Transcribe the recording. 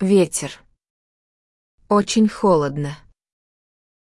Ветер. Очень холодно.